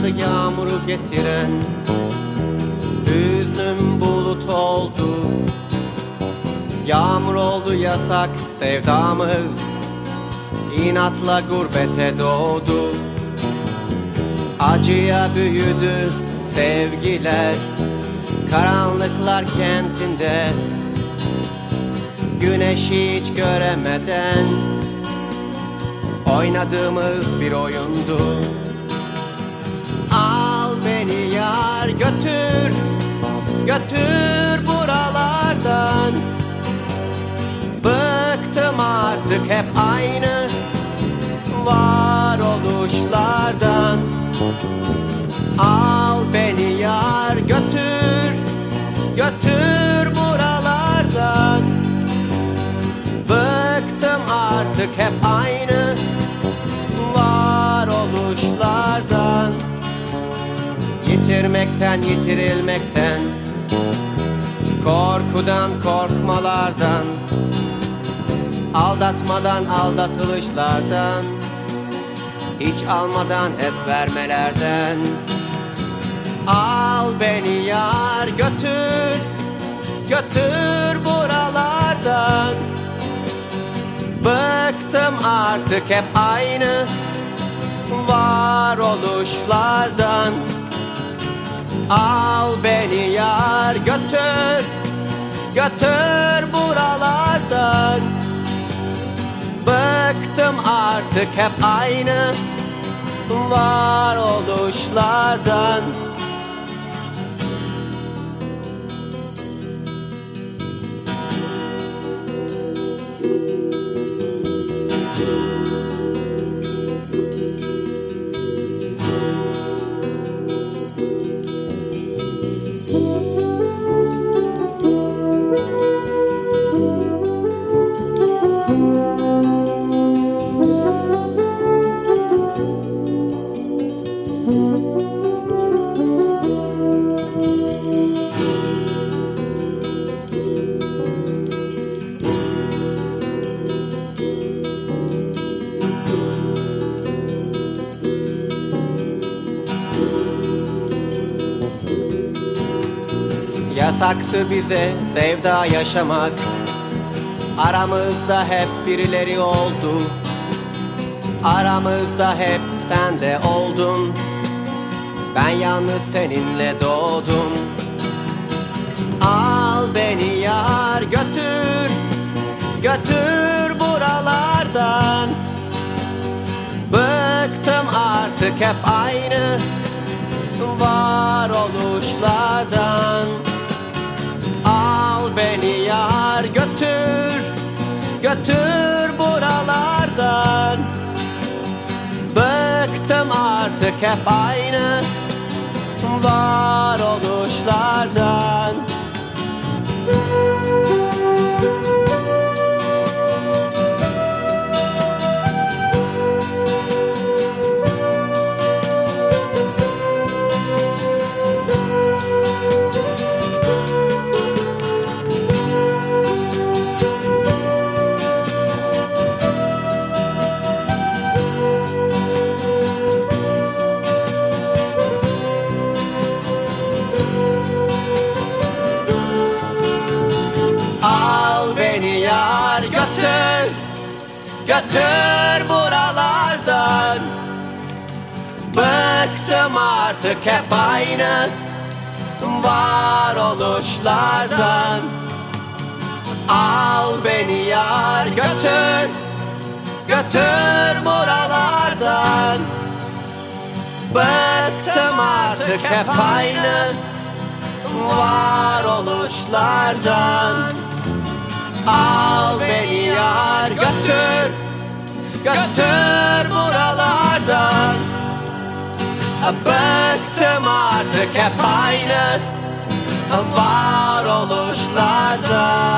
yağardı yağmuru getiren Hüznüm bulut oldu. Yağmur oldu yasak sevdamız İnatla gurbete doğdu. Acıya büyüdü sevgiler Karanlıklar kentinde. Güneşi hiç göremeden Oynadığımız bir oyundu Götür buralardan. Bıktım artık hep aynı Varoluşlardan. Al beni yar götür Götür buralardan. Bıktım artık hep aynı Varoluşlardan. Yitirmekten yitirilmekten Korkudan korkmalardan Aldatmadan aldatılışlardan Hiç almadan hep vermelerden. Al beni yar götür Götür buralardan. Bıktım artık hep aynı Varoluşlardan Al beni yar götür Götür buralardan. Bıktım artık hep aynı Varoluşlardan Yasaktı bize sevda yaşamak. Aramızda hep birileri oldu. Aramızda hep sen de oldun. Ben yalnız seninle doğdum. Al beni yar götür Götür buralardan. Bıktım artık hep aynı buralardan Bıktım artık hep aynı Varoluşlardan Al Götür buralardan. Bıktım artık hep aynı Varoluşlardan. Al beni yar götür Götür buralardan. Bıktım artık hep aynı Varoluşlardan. Al beni yar götür Götür buralardan. Bıktım artık hep aynı. Varoluşlardan